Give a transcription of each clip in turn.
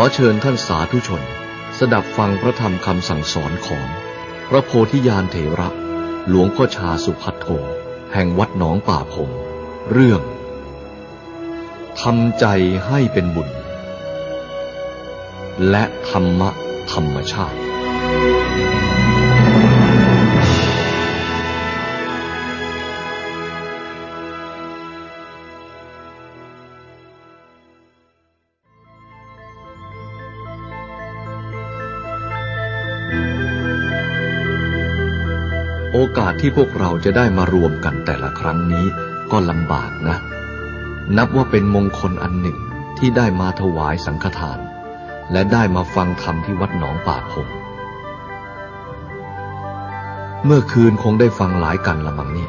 อเชิญท่านสาธุชน สดับฟังพระธรรมคำสั่งสอนของ พระโพธิญาณเถระ หลวงพ่อชาสุพัทโท แห่งวัดหนองป่าพง เรื่องทำใจให้เป็นบุญ และธรรมะธรรมชาติ ที่พวกเราจะได้มารวมกันแต่ละครั้งนี้ก็ลำบากนะ นับว่าเป็นมงคลอันหนึ่งที่ได้มาถวายสังฆทาน และได้มาฟังธรรมที่วัดหนองป่าพงเมื่อคืนคงได้ฟังหลายกันละมังนี่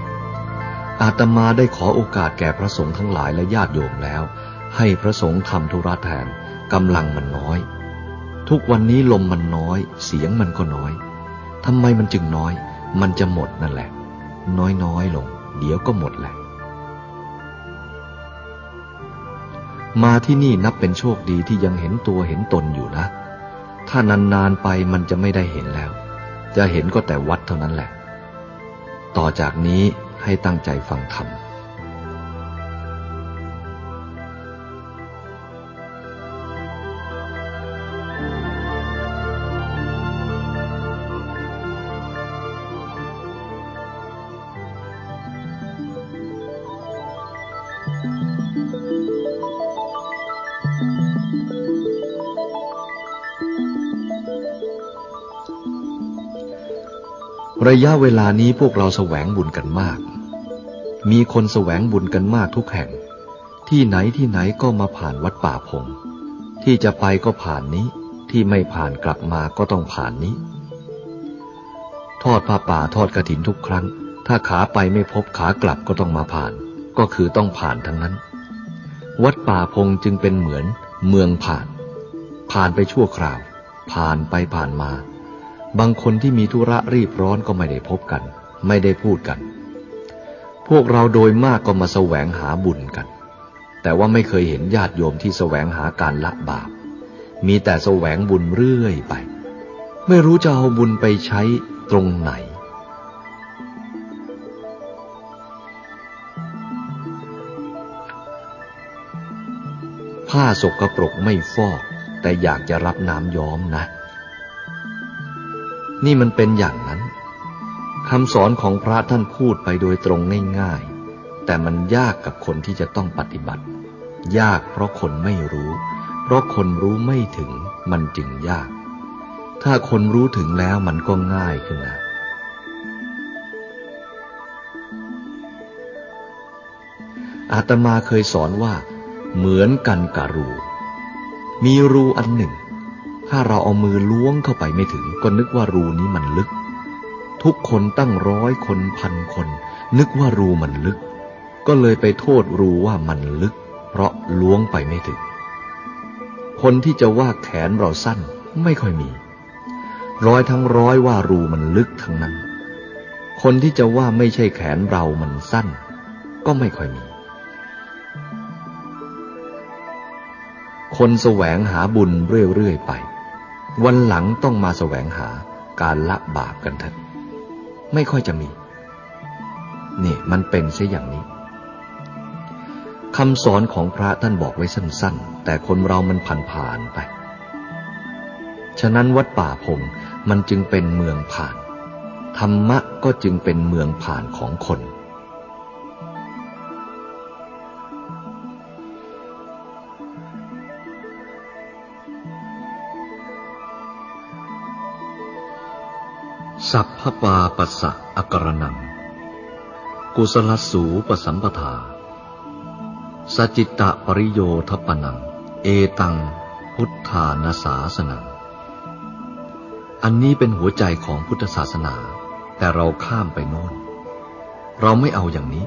อาตมาได้ขอโอกาสแก่พระสงฆ์ทั้งหลายและญาติโยมแล้ว ให้พระสงฆ์ทำธุระแทนกำลังมันน้อย ทุกวันนี้ลมมันน้อย เสียงมันก็น้อยทำไมมันจึงน้อย มันจะหมดนั่นแหละ น้อยๆลง เดี๋ยวก็หมดแหละ มาที่นี่นับเป็นโชคดีที่ยังเห็นตัวเห็นตนอยู่นะ ถ้านานๆไปมันจะไม่ได้เห็นแล้ว จะเห็นก็แต่วัดเท่านั้นแหละ ต่อจากนี้ให้ตั้งใจฟังธรรม ระยะเวลานี้พวกเราแสวงบุญกันมาก มีคนแสวงบุญกันมากทุกแห่ง ที่ไหนที่ไหนก็มาผ่านวัดป่าพง ที่จะไปก็ผ่านนี้ ที่ไม่ผ่านกลับมาก็ต้องผ่านนี้ ทอดผ้าป่าทอดกระถินทุกครั้ง ถ้าขาไปไม่พบขากลับก็ต้องมาผ่าน ก็คือต้องผ่านทั้งนั้น วัดป่าพงจึงเป็นเหมือน เมืองผ่าน ผ่านไปชั่วคราว ผ่านไปผ่านมา บางคนที่มีธุระรีบร้อนก็ไม่ได้พบกัน ไม่ได้พูดกัน พวกเราโดยมากก็มาแสวงหาบุญกัน แต่ว่าไม่เคยเห็นญาติโยมที่แสวงหาการละบาป มีแต่แสวงบุญเรื่อยไป ไม่รู้จะเอาบุญไปใช้ตรงไหนผ้าสกรปรกไม่ฟอก แต่อยากจะรับน้ำย้อมนะ นี่มันเป็นอย่างนั้นคำสอนของพระท่านพูดไปโดยตรงง่ายๆ แต่มันยากกับคนที่จะต้องปฏิบัติ ยากเพราะคนไม่รู้ เพราะคนรู้ไม่ถึงมันจึงยาก ถ้าคนรู้ถึงแล้วมันก็ง่ายขึ้นนะอาตมาเคยสอนว่า เหมือนกันกับรู มีรูอันหนึ่ง ถ้าเราเอามือล้วงเข้าไปไม่ถึง ก็นึกว่ารูนี้มันลึก ทุกคนตั้งร้อยคนพันคน นึกว่ารูมันลึก ก็เลยไปโทษรูว่ามันลึก เพราะล้วงไปไม่ถึง คนที่จะว่าแขนเราสั้นไม่ค่อยมี ร้อยทั้งร้อยว่ารูมันลึกทั้งนั้น คนที่จะว่าไม่ใช่แขนเรามันสั้น ก็ไม่ค่อยมีคนแสวงหาบุญเรื่อยๆไป วันหลังต้องมาแสวงหาการละบาปกันเถอะไม่ค่อยจะมี นี่มันเป็นเสียอย่างนี้คำสอนของพระท่านบอกไว้สั้น ๆ แต่คนเรามันผ่านๆไป ฉะนั้นวัดป่าพงมันจึงเป็นเมืองผ่าน ธรรมะก็จึงเป็นเมืองผ่านของคน สัพพปาปัสสะอกรนัง กุสลสูปสัมปทา สจิตตะปริโยทปนัง เอตัง พุทธานาสาสนัง อันนี้เป็นหัวใจของพุทธศาสนา แต่เราข้ามไปโน้นเราไม่เอาอย่างนี้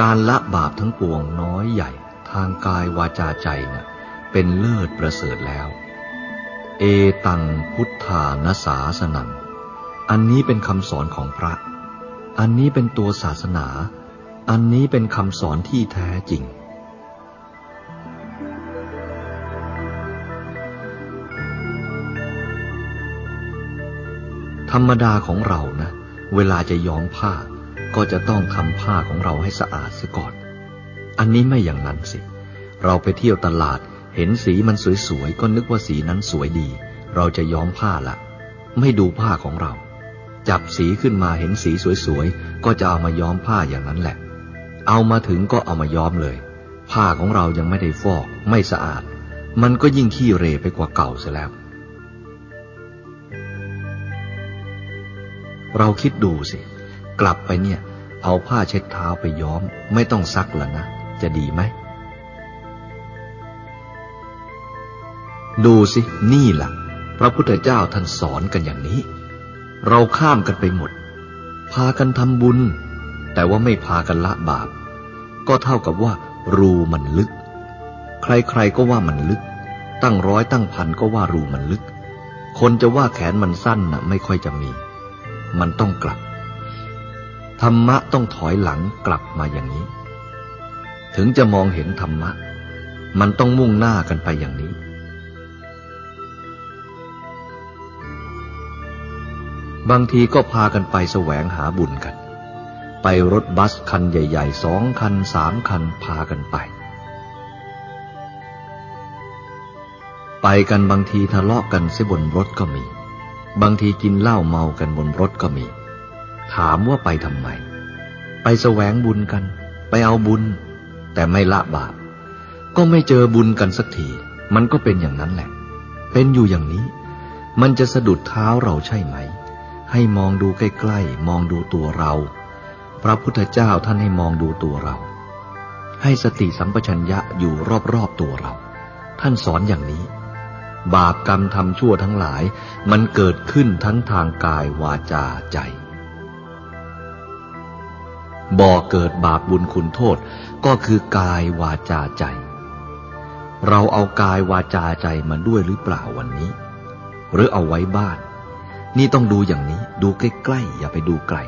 การละบาปทั้งปวงน้อยใหญ่ทางกายวาจาใจนะ่ะเป็นเลิศประเสริฐแล้ว เอตังพุทธานาสาสนัง อันนี้เป็นคำสอนของพระ อันนี้เป็นตัวศาสนา อันนี้เป็นคำสอนที่แท้จริง ธรรมดาของเรานะ เวลาจะย้อมผ้าก็จะต้องทำผ้าของเราให้สะอาดเสียก่อน อันนี้ไม่อย่างนั้นสิ เราไปเที่ยวตลาดเห็นสีมันสวยๆ ก็นึกว่าสีนั้นสวยดี เราจะย้อมผ้าละ ไม่ดูผ้าของเรา จับสีขึ้นมาเห็นสีสวยๆ ก็จะเอามาย้อมผ้าอย่างนั้นแหละ เอามาถึงก็เอามาย้อมเลย ผ้าของเรายังไม่ได้ฟอก ไม่สะอาด มันก็ยิ่งขี้เรไปกว่าเก่าเสียแล้ว เราคิดดูสิ กลับไปเนี่ย เอาผ้าเช็ดเท้าไปย้อม ไม่ต้องซักแล้วนะ จะดีไหม ดูสิ นี่ล่ะ พระพุทธเจ้าท่านสอนกันอย่างนี้ เราข้ามกันไปหมด พากันทำบุญ แต่ว่าไม่พากันละบาป ก็เท่ากับว่า รูมันลึก ใครๆก็ว่ามันลึก ตั้งร้อยตั้งพันก็ว่ารูมันลึก คนจะว่าแขนมันสั้นนะ่ะ ไม่ค่อยจะมี มันต้องกลับ ธรรมะต้องถอยหลังกลับมาอย่างนี้ ถึงจะมองเห็นธรรมะ มันต้องมุ่งหน้ากันไปอย่างนี้ บางทีก็พากันไปแสวงหาบุญกัน ไปรถบัสคันใหญ่ๆสองคันสามคันพากันไป ไปกันบางทีทะเลาะกันเสียบนรถก็มี บางทีกินเหล้าเมากันบนรถก็มี ถามว่าไปทำไม ไปแสวงบุญกัน ไปเอาบุญ แต่ไม่ละบาปก็ไม่เจอบุญกันสักที มันก็เป็นอย่างนั้นแหละ เป็นอยู่อย่างนี้ มันจะสะดุดเท้าเราใช่ไหม ให้มองดูใกล้ๆ มองดูตัวเรา พระพุทธเจ้าท่านให้มองดูตัวเรา ให้สติสัมปชัญญะอยู่รอบๆตัวเรา ท่านสอนอย่างนี้ บาปกรรมทำชั่วทั้งหลาย มันเกิดขึ้นทั้งทางกายวาจาใจ บ่อเกิดบาปบุญคุณโทษก็คือกายวาจาใจ เราเอากายวาจาใจมาด้วยหรือเปล่าวันนี้ หรือเอาไว้บ้าน นี่ต้องดูอย่างนี้ ดูใกล้ๆอย่าไปดูไกล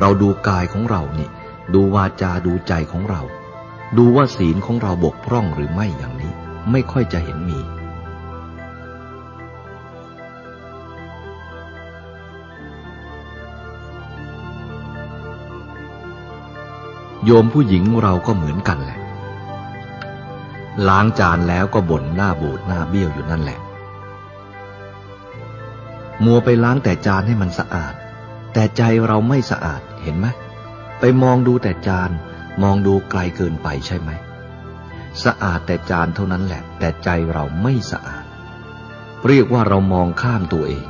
เราดูกายของเรานี่ ดูวาจาดูใจของเรา ดูว่าศีลของเราบกพร่องหรือไม่อย่างนี้ ไม่ค่อยจะเห็นมี โยมผู้หญิงเราก็เหมือนกันแหละ ล้างจานแล้วก็บ่นหน้าบูดหน้าเบี้ยวอยู่นั่นแหละ มัวไปล้างแต่จานให้มันสะอาด แต่ใจเราไม่สะอาดเห็นไหมไปมองดูแต่จานมองดูไกลเกินไปใช่ไหม สะอาดแต่จานเท่านั้นแหละ แต่ใจเราไม่สะอาด เรียกว่าเรามองข้ามตัวเอง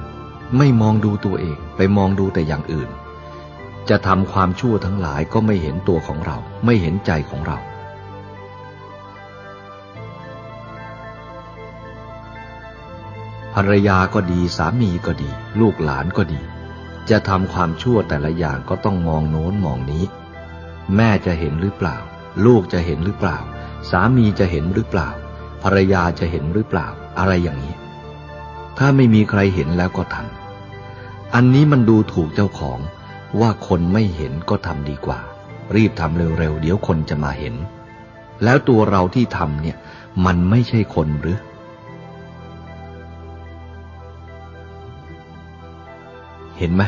ไม่มองดูตัวเอง ไปมองดูแต่อย่างอื่น จะทำความชั่วทั้งหลายก็ไม่เห็นตัวของเรา ไม่เห็นใจของเรา ภรรยาก็ดีสามีก็ดี ลูกหลานก็ดี จะทำความชั่วแต่ละอย่างก็ต้องมองโน้นมองนี้ แม่จะเห็นหรือเปล่า ลูกจะเห็นหรือเปล่า สามีจะเห็นหรือเปล่า ภรรยาจะเห็นหรือเปล่า อะไรอย่างนี้ ถ้าไม่มีใครเห็นแล้วก็ทำอันนี้มันดูถูกเจ้าของว่าคนไม่เห็นก็ทำดีกว่า รีบทำเร็วๆเดี๋ยวคนจะมาเห็น แล้วตัวเราที่ทำเนี่ย มันไม่ใช่คนหรือ เห็นไหม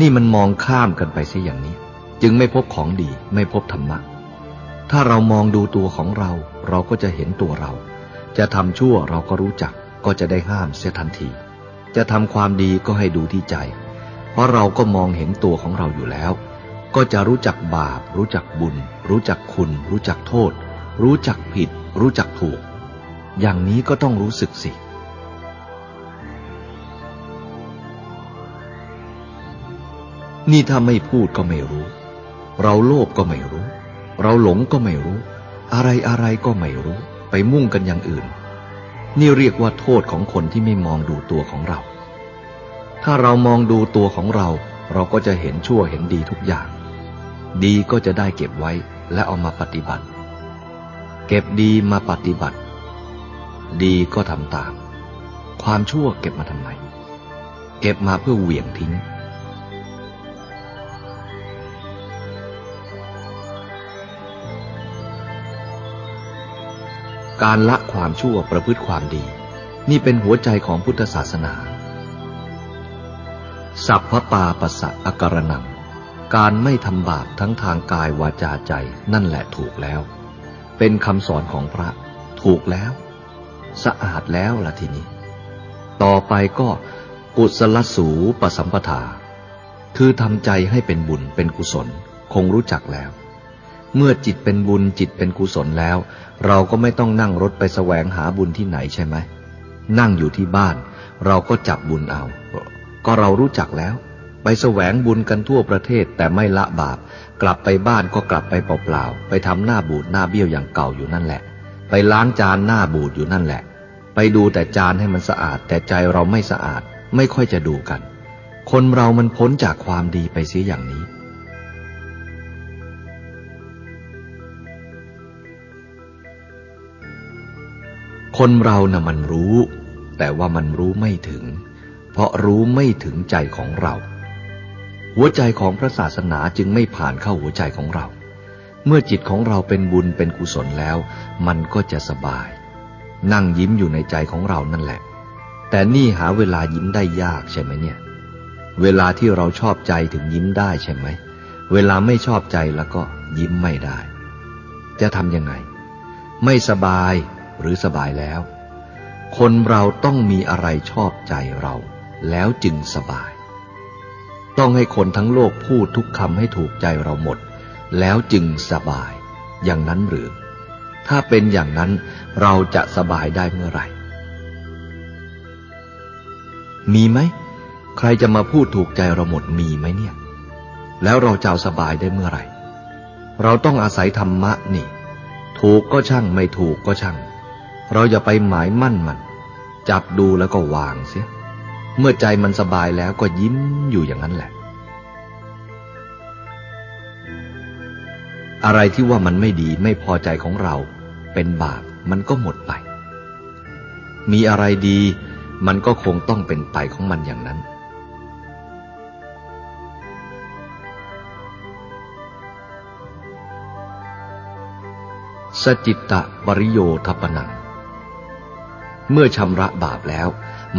นี่มันมองข้ามกันไปซะอย่างนี้ จึงไม่พบของดีไม่พบธรรมะ ถ้าเรามองดูตัวของเรา เราก็จะเห็นตัวเรา จะทำชั่วเราก็รู้จัก ก็จะได้ห้ามเสียทันที จะทำความดีก็ให้ดูที่ใจ เพราะเราก็มองเห็นตัวของเราอยู่แล้ว ก็จะรู้จักบาป รู้จักบุญ รู้จักคุณ รู้จักโทษ รู้จักผิด รู้จักถูก อย่างนี้ก็ต้องรู้สึกสิ นี่ถ้าไม่พูดก็ไม่รู้ เราโลภก็ไม่รู้ เราหลงก็ไม่รู้ อะไรอะไรก็ไม่รู้ ไปมุ่งกันอย่างอื่น นี่เรียกว่าโทษของคนที่ไม่มองดูตัวของเรา ถ้าเรามองดูตัวของเรา เราก็จะเห็นชั่วเห็นดีทุกอย่าง ดีก็จะได้เก็บไว้และเอามาปฏิบัติ เก็บดีมาปฏิบัติ ดีก็ทำตาม ความชั่วเก็บมาทำไม เก็บมาเพื่อเหวี่ยงทิ้ง การละความชั่วประพฤติความดี นี่เป็นหัวใจของพุทธศาสนา สัพพปาปัสสะอาการนัง การไม่ทำบาปทั้งทางกายวาจาใจนั่นแหละถูกแล้ว เป็นคำสอนของพระ ถูกแล้ว สะอาดแล้วละทีนี้ ต่อไปก็กุศลสูปสัมปทา คือทำใจให้เป็นบุญเป็นกุศล คงรู้จักแล้ว เมื่อจิตเป็นบุญจิตเป็นกุศลแล้ว เราก็ไม่ต้องนั่งรถไปแสวงหาบุญที่ไหนใช่ไหม นั่งอยู่ที่บ้าน เราก็จับบุญเอา ก็เรารู้จักแล้ว ไปแสวงบุญกันทั่วประเทศแต่ไม่ละบาป กลับไปบ้านก็กลับไปเปล่าๆ ไปทำหน้าบูดหน้าเบี้ยวอย่างเก่าอยู่นั่นแหละ ไปล้างจานหน้าบูดอยู่นั่นแหละ ไปดูแต่จานให้มันสะอาด แต่ใจเราไม่สะอาด ไม่ค่อยจะดูกัน คนเรามันพ้นจากความดีไปเสียอย่างนี้ คนเรานะ่ะมันรู้ แต่ว่ามันรู้ไม่ถึง เพราะรู้ไม่ถึงใจของเรา หัวใจของพระศาสนาจึงไม่ผ่านเข้าหัวใจของเรา เมื่อจิตของเราเป็นบุญเป็นกุศลแล้ว มันก็จะสบาย นั่งยิ้มอยู่ในใจของเรานั่นแหละ แต่นี่หาเวลายิ้มได้ยากใช่ไหมเนี่ย เวลาที่เราชอบใจถึงยิ้มได้ใช่ไหม เวลาไม่ชอบใจแล้วก็ยิ้มไม่ได้ จะทำยังไง ไม่สบาย หรือสบายแล้ว คนเราต้องมีอะไรชอบใจเรา แล้วจึงสบาย ต้องให้คนทั้งโลกพูดทุกคำให้ถูกใจเราหมด แล้วจึงสบาย อย่างนั้นหรือ ถ้าเป็นอย่างนั้นเราจะสบายได้เมื่อไหร่ มีไหม ใครจะมาพูดถูกใจเราหมดมีไหมเนี่ย แล้วเราจะสบายได้เมื่อไหร่ เราต้องอาศัยธรรมะนี่ถูกก็ช่างไม่ถูกก็ช่าง เราอย่าไปหมายมั่นมัน จับดูแล้วก็วางเสีย เมื่อใจมันสบายแล้วก็ยิ้มอยู่อย่างนั้นแหละ อะไรที่ว่ามันไม่ดีไม่พอใจของเรา เป็นบาปมันก็หมดไป มีอะไรดีมันก็คงต้องเป็นไปของมันอย่างนั้นสจิตตะปริโยทปนัง เมื่อชำระบาปแล้ว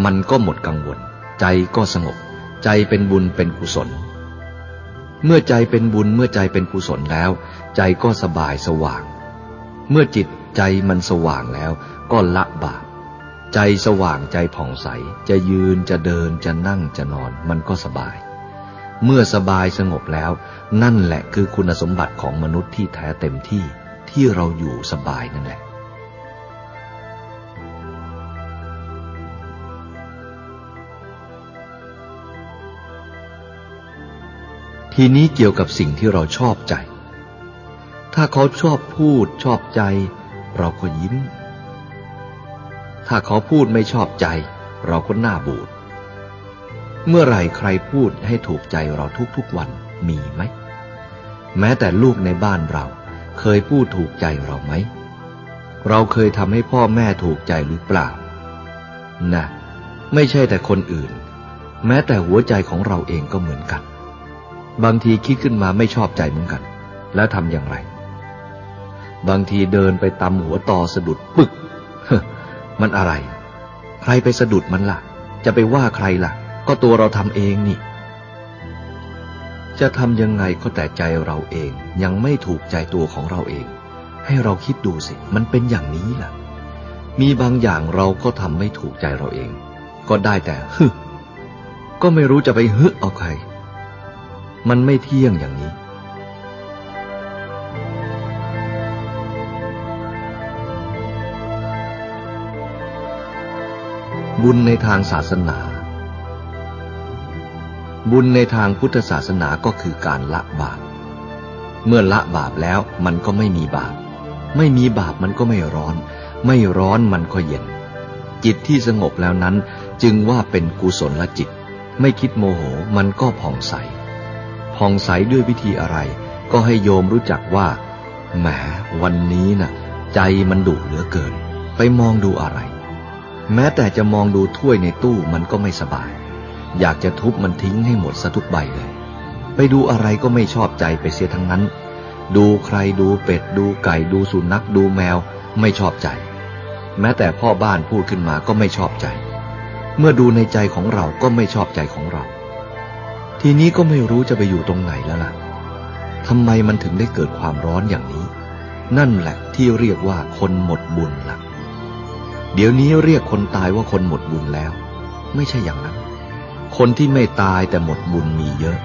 มันก็หมดกังวล ใจก็สงบ ใจเป็นบุญเป็นกุศล เมื่อใจเป็นบุญเมื่อใจเป็นกุศลแล้ว ใจก็สบายสว่าง เมื่อจิตใจมันสว่างแล้วก็ละบาป ใจสว่างใจผ่องใส จะยืนจะเดินจะนั่งจะนอนมันก็สบาย เมื่อสบายสงบแล้ว นั่นแหละคือคุณสมบัติของมนุษย์ที่แท้เต็มที่ที่เราอยู่สบายนั่นแหละ ทีนี้เกี่ยวกับสิ่งที่เราชอบใจ ถ้าเขาชอบพูดชอบใจ เราก็ยิ้ม ถ้าเขาพูดไม่ชอบใจ เราก็หน้าบูด เมื่อไหร่ใครพูดให้ถูกใจเราทุกๆวันมีไหม แม้แต่ลูกในบ้านเราเคยพูดถูกใจเราไหม เราเคยทำให้พ่อแม่ถูกใจหรือเปล่า นะ ไม่ใช่แต่คนอื่น แม้แต่หัวใจของเราเองก็เหมือนกัน บางทีคิดขึ้นมาไม่ชอบใจเหมือนกัน แล้วทำอย่างไร บางทีเดินไปตำหัวต่อสะดุดปึกมันอะไร ใครไปสะดุดมันละ่ะ จะไปว่าใครละ่ะ ก็ตัวเราทำเองนี่ จะทำยังไงก็แต่ใจเราเอง ยังไม่ถูกใจตัวของเราเอง ให้เราคิดดูสิ มันเป็นอย่างนี้ล่ะ มีบางอย่างเราก็ทำไม่ถูกใจเราเอง ก็ได้แต่ฮึก็ไม่รู้จะไปฮึเอาใคร มันไม่เที่ยงอย่างนี้ บุญในทางศาสนา บุญในทางพุทธศาสนาก็คือการละบาป เมื่อละบาปแล้วมันก็ไม่มีบาป ไม่มีบาปมันก็ไม่ร้อน ไม่ร้อนมันก็เย็น จิตที่สงบแล้วนั้นจึงว่าเป็นกุศลละจิต ไม่คิดโมโหมันก็ผ่องใส ผ่องใสด้วยวิธีอะไร ก็ให้โยมรู้จักว่าแหมวันนี้นะ่ะ ใจมันดุเหลือเกิน ไปมองดูอะไร แม้แต่จะมองดูถ้วยในตู้มันก็ไม่สบาย อยากจะทุบมันทิ้งให้หมดสะทุกใบเลย ไปดูอะไรก็ไม่ชอบใจไปเสียทั้งนั้น ดูใครดูเป็ดดูไก่ดูสุนัขดูแมว ไม่ชอบใจ แม้แต่พ่อบ้านพูดขึ้นมาก็ไม่ชอบใจ เมื่อดูในใจของเราก็ไม่ชอบใจของเรา ทีนี้ก็ไม่รู้จะไปอยู่ตรงไหนแล้วล่ะทำไมมันถึงได้เกิดความร้อนอย่างนี้ นั่นแหละที่เรียกว่าคนหมดบุญล่ะ เดี๋ยวนี้เรียกคนตายว่าคนหมดบุญแล้ว ไม่ใช่อย่างนั้น คนที่ไม่ตายแต่หมดบุญมีเยอะ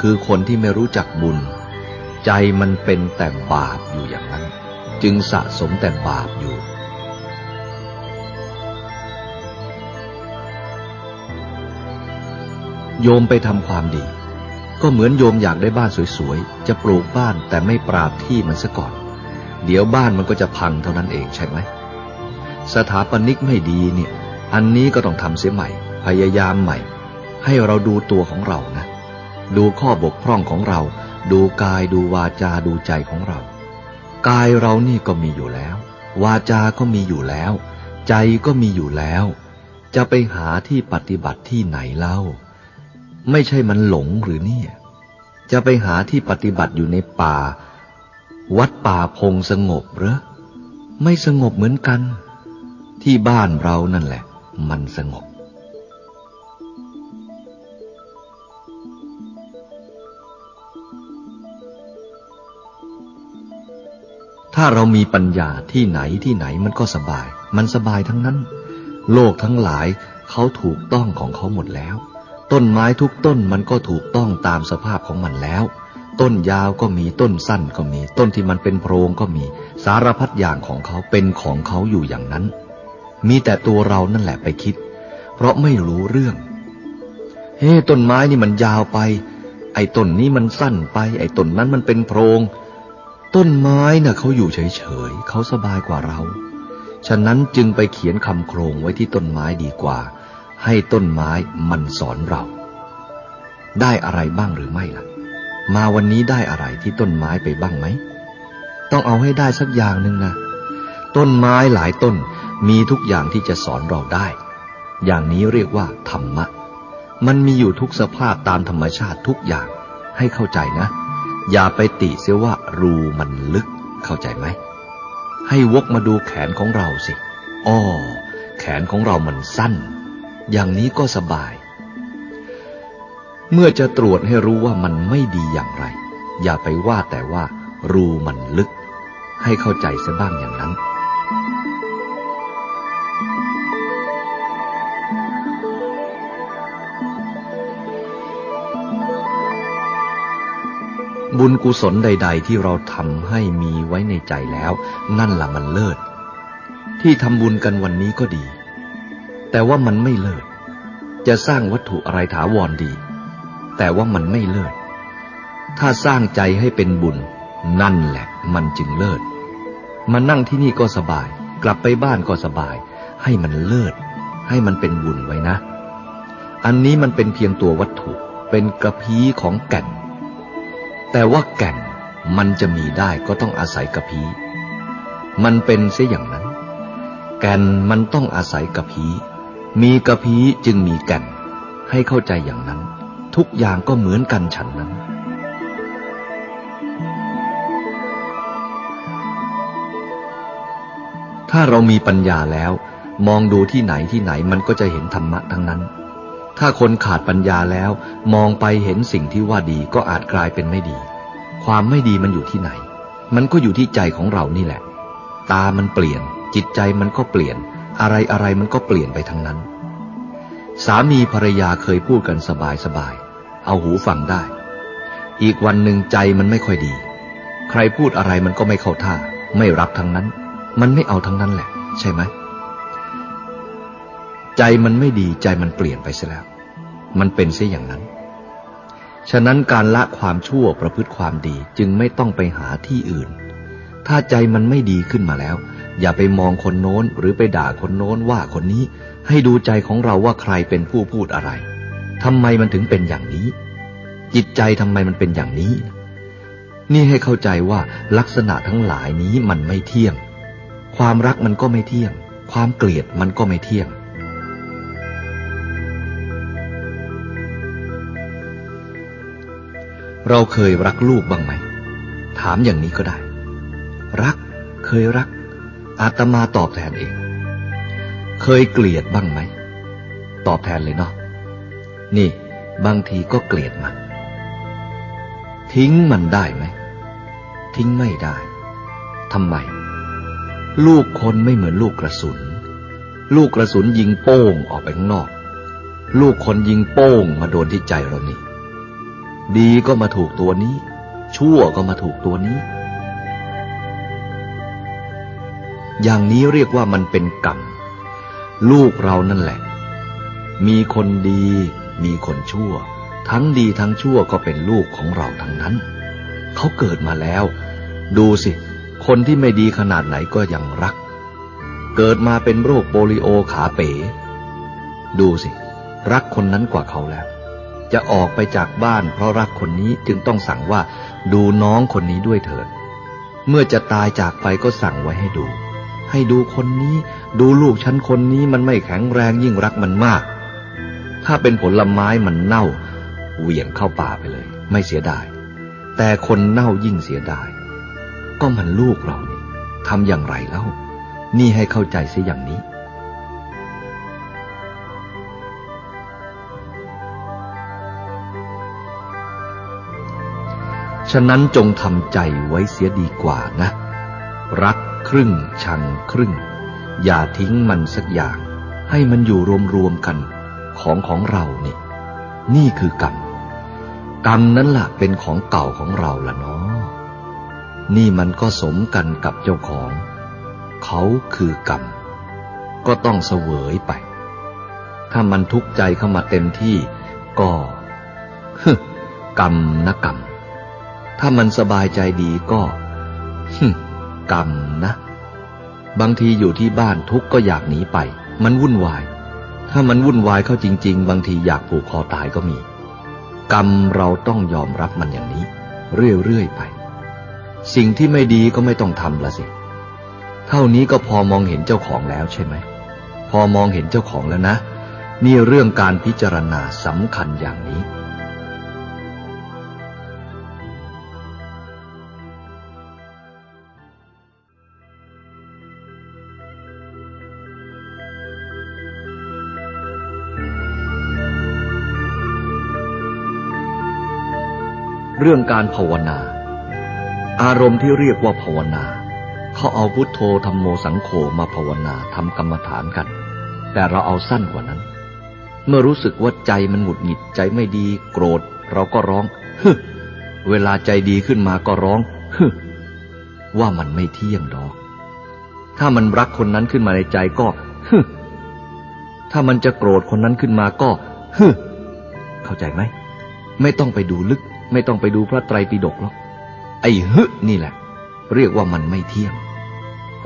คือคนที่ไม่รู้จักบุญ ใจมันเป็นแต่บาปอยู่อย่างนั้น จึงสะสมแต่บาปอยู่ โยมไปทำความดี ก็เหมือนโยมอยากได้บ้านสวยๆ จะปลูกบ้านแต่ไม่ปราบที่มันซะก่อน เดี๋ยวบ้านมันก็จะพังเท่านั้นเองใช่ไหม สถาปนิกไม่ดีเนี่ย อันนี้ก็ต้องทำเสียใหม่ พยายามใหม่ ให้เราดูตัวของเรานะ ดูข้อบกพร่องของเรา ดูกายดูวาจาดูใจของเรา กายเรานี่ก็มีอยู่แล้ว วาจา ก็มีอยู่แล้ว ใจก็มีอยู่แล้ว จะไปหาที่ปฏิบัติที่ไหนเล่า ไม่ใช่มันหลงหรือเนี่ย จะไปหาที่ปฏิบัติอยู่ในป่า วัดป่าพงสงบหรือไม่สงบเหมือนกัน ที่บ้านเรานั่นแหละ มันสงบ ถ้าเรามีปัญญาที่ไหนที่ไหนมันก็สบาย มันสบายทั้งนั้น โลกทั้งหลายเขาถูกต้องของเขาหมดแล้ว ต้นไม้ทุกต้นมันก็ถูกต้องตามสภาพของมันแล้ว ต้นยาวก็มีต้นสั้นก็มี ต้นที่มันเป็นโพรงก็มีสารพัดอย่างของเขาเป็นของเขาอยู่อย่างนั้น มีแต่ตัวเรานั่นแหละไปคิด เพราะไม่รู้เรื่อง เฮ้ ต้นไม้นี่มันยาวไป ไอ้ต้นนี้มันสั้นไป ไอ้ต้นนั้นมันเป็นโพรง ต้นไม้น่ะเขาอยู่เฉยๆเขาสบายกว่าเรา ฉะนั้นจึงไปเขียนคำโครงไว้ที่ต้นไม้ดีกว่า ให้ต้นไม้มันสอนเรา ได้อะไรบ้างหรือไม่ล่ะ มาวันนี้ได้อะไรที่ต้นไม้ไปบ้างไหม ต้องเอาให้ได้สักอย่างหนึ่งนะ ต้นไม้หลายต้นมีทุกอย่างที่จะสอนเราได้ อย่างนี้เรียกว่าธรรมะ มันมีอยู่ทุกสภาพตามธรรมชาติทุกอย่าง ให้เข้าใจนะ อย่าไปติเสียว่ารูมันลึก เข้าใจไหม ให้วกมาดูแขนของเราสิ อ้อ แขนของเรามันสั้น อย่างนี้ก็สบาย เมื่อจะตรวจให้รู้ว่ามันไม่ดีอย่างไร อย่าไปว่าแต่ว่า รูมันลึก ให้เข้าใจเสียบ้างอย่างนั้นบุญกุศลใด ๆ ที่เราทำให้มีไว้ในใจแล้ว นั่นละมันเลิศ ที่ทำบุญกันวันนี้ก็ดี แต่ว่ามันไม่เลิศจะสร้างวัตถุอะไรถาวรดี แต่ว่ามันไม่เลิศถ้าสร้างใจให้เป็นบุญ นั่นแหละมันจึงเลิศมานั่งที่นี่ก็สบาย กลับไปบ้านก็สบาย ให้มันเลิศ ให้มันเป็นบุญไว้นะ อันนี้มันเป็นเพียงตัววัตถุ เป็นกระพี้ของแก่น แต่ว่าแก่นมันจะมีได้ก็ต้องอาศัยกระพี้มันเป็นเสียอย่างนั้น แก่นมันต้องอาศัยกระพี้ มีกระพี้จึงมีแก่น ให้เข้าใจอย่างนั้น ทุกอย่างก็เหมือนกันฉันนั้น ถ้าเรามีปัญญาแล้ว มองดูที่ไหนที่ไหนมันก็จะเห็นธรรมะทั้งนั้น ถ้าคนขาดปัญญาแล้ว มองไปเห็นสิ่งที่ว่าดีก็อาจกลายเป็นไม่ดี ความไม่ดีมันอยู่ที่ไหน มันก็อยู่ที่ใจของเรานี่แหละ ตามันเปลี่ยน จิตใจมันก็เปลี่ยน อะไรอะไรมันก็เปลี่ยนไปทั้งนั้น สามีภรรยาเคยพูดกันสบายสบาย เอาหูฟังได้ อีกวันหนึ่งใจมันไม่ค่อยดี ใครพูดอะไรมันก็ไม่เข้าท่า ไม่รับทั้งนั้น มันไม่เอาทั้งนั้นแหละ ใช่ไหม ใจมันไม่ดีใจมันเปลี่ยนไปเสียแล้ว มันเป็นเสียอย่างนั้น ฉะนั้นการละความชั่วประพฤติความดีจึงไม่ต้องไปหาที่อื่น ถ้าใจมันไม่ดีขึ้นมาแล้ว อย่าไปมองคนโน้นหรือไปด่าคนโน้นว่าคนนี้ ให้ดูใจของเราว่าใครเป็นผู้พูดอะไรทำไมมันถึงเป็นอย่างนี้ จิตใจทำไมมันเป็นอย่างนี้ นี่ให้เข้าใจว่าลักษณะทั้งหลายนี้มันไม่เที่ยง ความรักมันก็ไม่เที่ยง ความเกลียดมันก็ไม่เที่ยงเราเคยรักลูกบ้างไหม ถามอย่างนี้ก็ได้ รัก เคยรัก อาตมาตอบแทนเอง เคยเกลียดบ้างไหม ตอบแทนเลยเนาะ นี่ บางทีก็เกลียดมัน ทิ้งมันได้ไหม ทิ้งไม่ได้ ทำไม ลูกคนไม่เหมือนลูกกระสุน ลูกกระสุนยิงโป้งออกไปข้างนอก ลูกคนยิงโป้งมาโดนที่ใจเรานี่ ดีก็มาถูกตัวนี้ ชั่วก็มาถูกตัวนี้ อย่างนี้เรียกว่ามันเป็นกรรม ลูกเรานั่นแหละ มีคนดี มีคนชั่ว ทั้งดีทั้งชั่วก็เป็นลูกของเราทั้งนั้น เขาเกิดมาแล้ว ดูสิ คนที่ไม่ดีขนาดไหนก็ยังรัก เกิดมาเป็นโรคโปลิโอขาเป๋ ดูสิ รักคนนั้นกว่าเขาแล้ว จะออกไปจากบ้านเพราะรักคนนี้จึงต้องสั่งว่าดูน้องคนนี้ด้วยเถิด เมื่อจะตายจากไปก็สั่งไว้ให้ดู ให้ดูคนนี้ ดูลูกฉันคนนี้มันไม่แข็งแรงยิ่งรักมันมาก ถ้าเป็นผลไม้มันเน่าเหวี่ยงเข้าป่าไปเลย ไม่เสียดาย แต่คนเน่ายิ่งเสียดาย ก็มันลูกเรานี่ทำอย่างไรเล่า นี่ให้เข้าใจเสียอย่างนี้ฉะนั้นจงทำใจไว้เสียดีกว่านะ รัก ครึ่งชังครึ่ง อย่าทิ้งมันสักอย่าง ให้มันอยู่รวมๆกันของของเราเนี่ย นี่คือกรรมกรรมนั้นละ่ะเป็นของเก่าของเราละเนาะนี่มันก็สมกันกับเจ้าของ เขาคือกรรมก็ต้องเสวยไป ถ้ามันทุกข์ใจเข้ามาเต็มที่ ก็ฮึกรรมนะกรรม ถ้ามันสบายใจดีก็ฮึ กรรมนะ บางทีอยู่ที่บ้านทุกก็อยากหนีไป มันวุ่นวาย ถ้ามันวุ่นวายเข้าจริง ๆ บางทีอยากผูกคอตายก็มี กรรมเราต้องยอมรับมันอย่างนี้ เรื่อยๆไป สิ่งที่ไม่ดีก็ไม่ต้องทำละสิ เท่านี้ก็พอมองเห็นเจ้าของแล้วใช่ไหม พอมองเห็นเจ้าของแล้วนะ นี่เรื่องการพิจารณาสำคัญอย่างนี้ เรื่องการภาวนา อารมณ์ที่เรียกว่าภาวนาเขาเอาพุทโธธรรมโมสังโฆมาภาวนาทำกรรมฐานกัน แต่เราเอาสั้นกว่านั้น เมื่อรู้สึกว่าใจมันหงุดหงิดใจไม่ดี โกรธ เราก็ร้องฮึเวลาใจดีขึ้นมาก็ร้องฮึว่ามันไม่เที่ยงดอก ถ้ามันรักคนนั้นขึ้นมาในใจก็ฮึถ้ามันจะโกรธคนนั้นขึ้นมาก็ฮึเข้าใจไหม ไม่ต้องไปดูลึก ไม่ต้องไปดูพระไตรปิฎกหรอก ไอ้ฮึนี่แหละ เรียกว่ามันไม่เที่ยง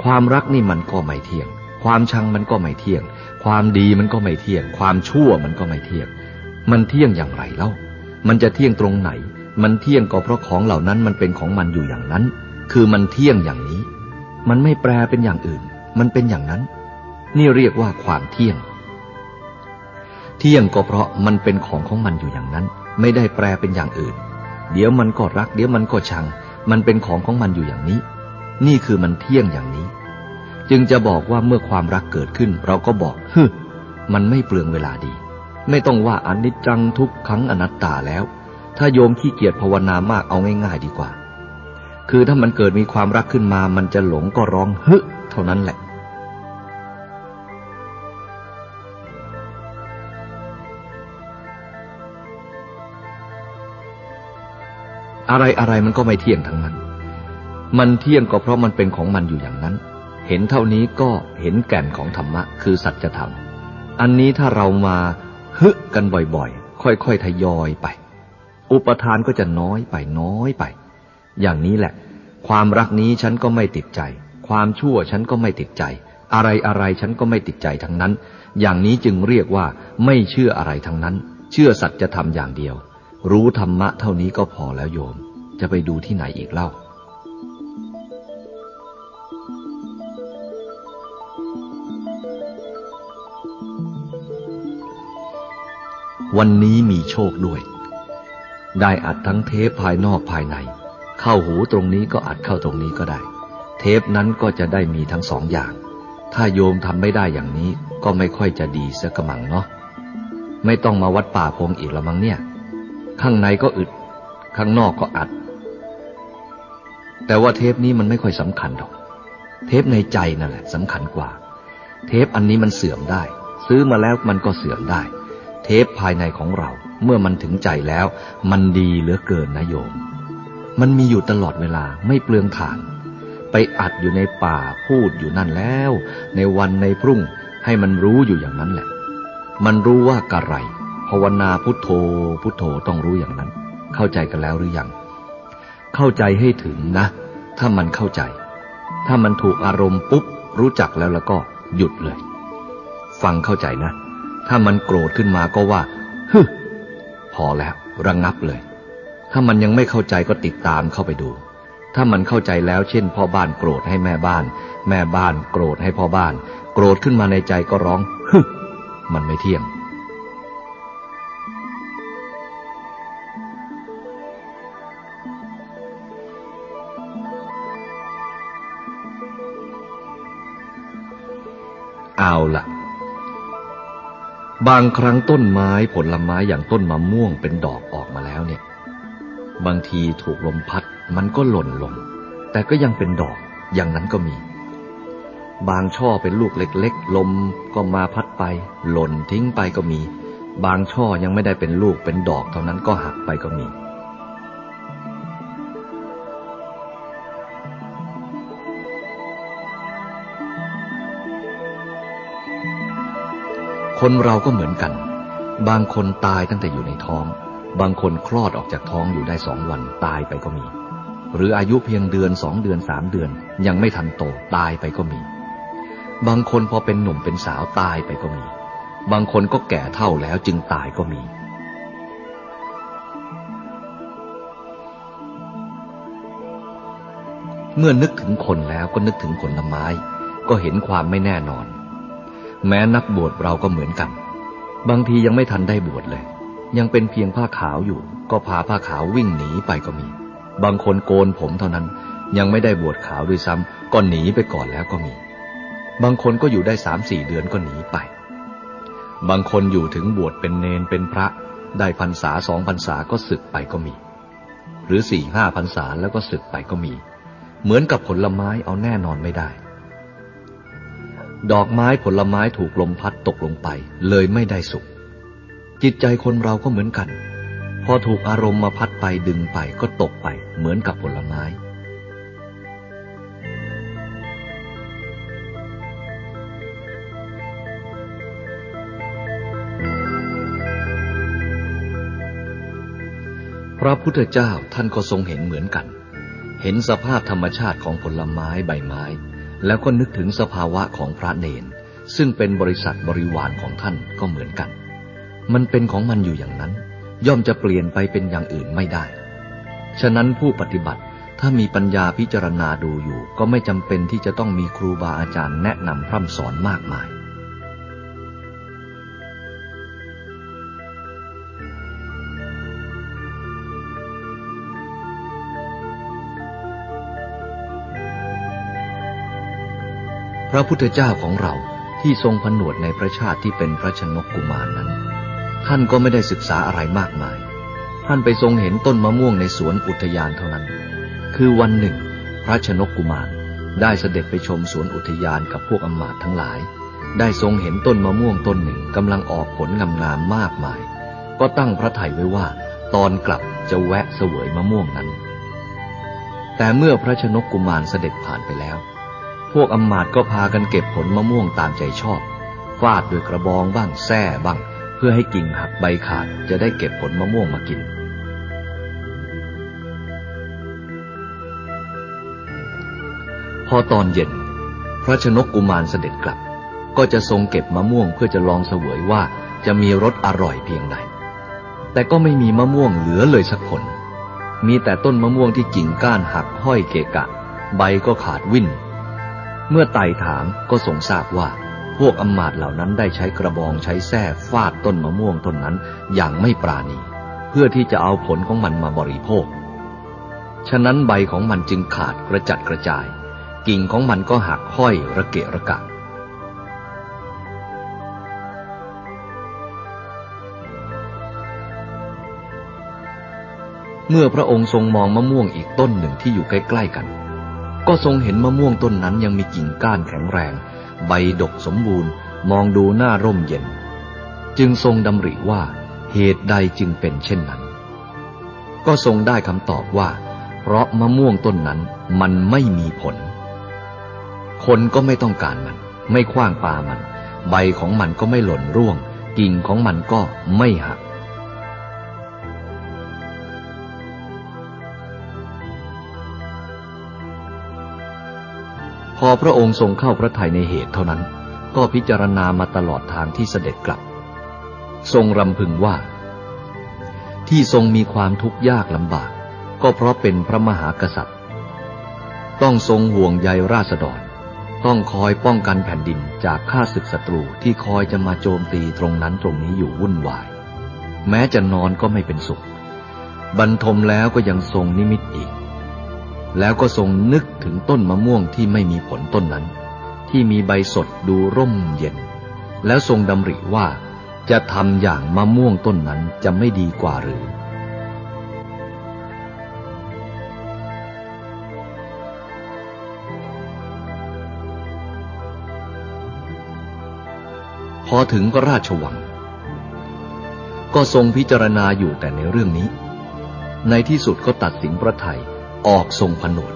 ความรักนี่มันก็ไม่เที่ยง ความชังมันก็ไม่เที่ยง ความดีมันก็ไม่เที่ยง ความชั่วมันก็ไม่เที่ยง มันเที่ยงอย่างไรเล่า มันจะเที่ยงตรงไหน มันเที่ยงก็เพราะของเหล่านั้นมันเป็นของมันอยู่อย่างนั้น คือมันเที่ยงอย่างนี้ มันไม่แปลเป็นอย่างอื่น มันเป็นอย่างนั้น นี่เรียกว่าความเที่ยง เที่ยงก็เพราะมันเป็นของของมันอยู่อย่างนั้น ไม่ได้แปลเป็นอย่างอื่น เดี๋ยวมันก็รัก เดี๋ยวมันก็ชัง มันเป็นของของมันอยู่อย่างนี้ นี่คือมันเที่ยงอย่างนี้ จึงจะบอกว่าเมื่อความรักเกิดขึ้น เราก็บอกฮึมันไม่เปลืองเวลาดี ไม่ต้องว่าอนิจจังทุกขังอนัตตาแล้ว ถ้าโยมขี้เกียจภาวนามากเอาง่าย ๆ ดีกว่า คือถ้ามันเกิดมีความรักขึ้นมา มันจะหลงก็ร้องฮึเท่านั้นแหละ อะไรอะไรมันก็ไม่เที่ยงทั้งนั้น มันเที่ยงก็เพราะมันเป็นของมันอยู่อย่างนั้น เห็นเท่านี้ก็เห็นแก่นของธรรมะ คือสัจธรรม อันนี้ถ้าเรามาฮึกันบ่อยๆ ค่อยๆ ทยอยไป อุปทานก็จะน้อยไปน้อยไป อย่างนี้แหละ ความรักนี้ฉันก็ไม่ติดใจ ความชั่วฉันก็ไม่ติดใจ อะไรอะไรฉันก็ไม่ติดใจทั้งนั้น อย่างนี้จึงเรียกว่าไม่เชื่ออะไรทั้งนั้น เชื่อสัจธรรมอย่างเดียว รู้ธรรมะเท่านี้ก็พอแล้วโยม จะไปดูที่ไหนอีกเล่า วันนี้มีโชคด้วย ได้อัดทั้งเทปภายนอกภายใน เข้าหูตรงนี้ก็อัดเข้าตรงนี้ก็ได้ เทปนั้นก็จะได้มีทั้งสองอย่าง ถ้าโยมทำไม่ได้อย่างนี้ก็ไม่ค่อยจะดีสักกมังเนาะ ไม่ต้องมาวัดป่าพงอีกแล้วมั้งเนี่ย ข้างในก็อึด ข้างนอกก็อัด แต่ว่าเทปนี้มันไม่ค่อยสำคัญหรอก เทปในใจนั่นแหละสำคัญกว่า เทปอันนี้มันเสื่อมได้ ซื้อมาแล้วมันก็เสื่อมได้ เทปภายในของเรา เมื่อมันถึงใจแล้ว มันดีเหลือเกินนะโยม มันมีอยู่ตลอดเวลาไม่เปลืองถ่าน ไปอัดอยู่ในป่าพูดอยู่นั่นแล้ว ในวันในพรุ่งให้มันรู้อยู่อย่างนั้นแหละ มันรู้ว่ากะไร ภาวนาพุทโธ พุทโธต้องรู้อย่างนั้น เข้าใจกันแล้วหรือยัง เข้าใจให้ถึงนะ ถ้ามันเข้าใจ ถ้ามันถูกอารมณ์ปุ๊บ รู้จักแล้วแล้วก็หยุดเลย ฟังเข้าใจนะ ถ้ามันโกรธขึ้นมาก็ว่าฮึพอแล้ว ระงงับเลย ถ้ามันยังไม่เข้าใจก็ติดตามเข้าไปดู ถ้ามันเข้าใจแล้ว เช่น พ่อบ้านโกรธให้แม่บ้าน แม่บ้านโกรธให้พ่อบ้าน โกรธขึ้นมาในใจก็ร้องฮึมันไม่เที่ยง บางครั้งต้นไม้ผลไม้อย่างต้นมะม่วงเป็นดอกออกมาแล้วเนี่ย บางทีถูกลมพัดมันก็หล่นลง แต่ก็ยังเป็นดอกอย่างนั้นก็มี บางช่อเป็นลูกเล็กๆ ลมก็มาพัดไป หล่นทิ้งไปก็มี บางช่อยังไม่ได้เป็นลูกเป็นดอกเท่านั้นก็หักไปก็มี คนเราก็เหมือนกัน บางคนตายตั้งแต่อยู่ในท้อง บางคนคลอดออกจากท้องอยู่ได้สองวันตายไปก็มี หรืออายุเพียงเดือนสองเดือนสามเดือน ยังไม่ทันโตตายไปก็มี บางคนพอเป็นหนุ่มเป็นสาวตายไปก็มี บางคนก็แก่เท่าแล้วจึงตายก็มีเมื่อนึกถึงคนแล้วก็นึกถึงผลไม้ ก็เห็นความไม่แน่นอน แม้นักบวชเราก็เหมือนกัน บางทียังไม่ทันได้บวชเลย ยังเป็นเพียงผ้าขาวอยู่ ก็พาผ้าขาววิ่งหนีไปก็มี บางคนโกนผมเท่านั้น ยังไม่ได้บวชขาวด้วยซ้ำก็หนีไปก่อนแล้วก็มี บางคนก็อยู่ได้สามสี่เดือนก็หนีไป บางคนอยู่ถึงบวชเป็นเนนเป็นพระ ได้พรรษาสองพรรษาก็สึกไปก็มี หรือสี่ห้าพรรษาแล้วก็สึกไปก็มี เหมือนกับผลไม้เอาแน่นอนไม่ได้ ดอกไม้ผลไม้ถูกลมพัดตกลงไป เลยไม่ได้สุข จิตใจคนเราก็เหมือนกัน พอถูกอารมณ์มาพัดไปดึงไปก็ตกไปเหมือนกับผลไม้ พระพุทธเจ้าท่านก็ทรงเห็นเหมือนกัน เห็นสภาพธรรมชาติของผลไม้ใบไม้ แล้วก็นึกถึงสภาวะของพระเนน ซึ่งเป็นบริษัทบริวารของท่านก็เหมือนกัน มันเป็นของมันอยู่อย่างนั้น ย่อมจะเปลี่ยนไปเป็นอย่างอื่นไม่ได้ ฉะนั้นผู้ปฏิบัติถ้ามีปัญญาพิจารณาดูอยู่ ก็ไม่จำเป็นที่จะต้องมีครูบาอาจารย์แนะนำพร่ำสอนมากมาย ระพุทธเจ้าของเราที่ทรงผนวดในพระชาติที่เป็นพระชนกกุมารนนั้น ท่านก็ไม่ได้ศึกษาอะไรมากมาย ท่านไปทรงเห็นต้นมะม่วงในสวนอุทยานเท่านั้น คือวันหนึ่ง พระชนกกุมารได้เสด็จไปชมสวนอุทยานกับพวกอำมาตย์ทั้งหลาย ได้ทรงเห็นต้นมะม่วงต้นหนึ่งกำลังออกผลงามๆมากมาย ก็ตั้งพระไถ่ไว้ว่า ตอนกลับจะแวะเสวยมะม่วงนั้น แต่เมื่อพระชนกกุมารเสด็จผ่านไปแล้ว พวกอำมาตก็พากันเก็บผลมะม่วงตามใจชอบ ฟาดด้วยกระบองบ้างแส้บ้าง เพื่อให้กิ่งหักใบขาดจะได้เก็บผลมะม่วงมากิน พอตอนเย็น พระชนกกุมารเสด็จกลับ ก็จะทรงเก็บมะม่วงเพื่อจะลองเสวยว่าจะมีรสอร่อยเพียงใด แต่ก็ไม่มีมะม่วงเหลือเลยสักผลมีแต่ต้นมะม่วงที่กิ่งก้านหักห้อยเกะกะ ใบก็ขาดวิ่น เมื่อไต่ถามก็ทรงทราบว่า พวกอมาตย์เหล่านั้นได้ใช้กระบองใช้แส้ฟาดต้นมะม่วงต้นนั้นอย่างไม่ปราณี เพื่อที่จะเอาผลของมันมาบริโภค ฉะนั้นใบของมันจึงขาดกระจัดกระจาย กิ่งของมันก็หักห้อยระเกะระกะเมื่อพระองค์ทรงมองมะม่วงอีกต้นหนึ่งที่อยู่ใกล้ ๆ กัน ก็ทรงเห็นมะม่วงต้นนั้นยังมีกิ่งก้านแข็งแรง ใบดกสมบูรณ์ มองดูน่าร่มเย็น จึงทรงดำริว่าเหตุใดจึงเป็นเช่นนั้น ก็ทรงได้คำตอบว่า เพราะมะม่วงต้นนั้นมันไม่มีผล คนก็ไม่ต้องการมัน ไม่คว้างปามัน ใบของมันก็ไม่หล่นร่วง กิ่งของมันก็ไม่หัก พอพระองค์ทรงเข้าพระทัยในเหตุเท่านั้น ก็พิจารณามาตลอดทางที่เสด็จกลับ ทรงรำพึงว่า ที่ทรงมีความทุกข์ยากลำบาก ก็เพราะเป็นพระมหากษัตริย์ ต้องทรงห่วงใยราษฎร ต้องคอยป้องกันแผ่นดินจากข้าศึกศัตรูที่คอยจะมาโจมตีตรงนั้นตรงนี้อยู่วุ่นวาย แม้จะนอนก็ไม่เป็นสุขบรรทมแล้วก็ยังทรงนิมิตอีก แล้วก็ทรงนึกถึงต้นมะม่วงที่ไม่มีผลต้นนั้น ที่มีใบสดดูร่มเย็น แล้วทรงดำริว่าจะทำอย่างมะม่วงต้นนั้นจะไม่ดีกว่าหรือ พอถึงพระราชวัง ก็ทรงพิจารณาอยู่แต่ในเรื่องนี้ ในที่สุดก็ตัดสินพระไทย ออกทรงผนวด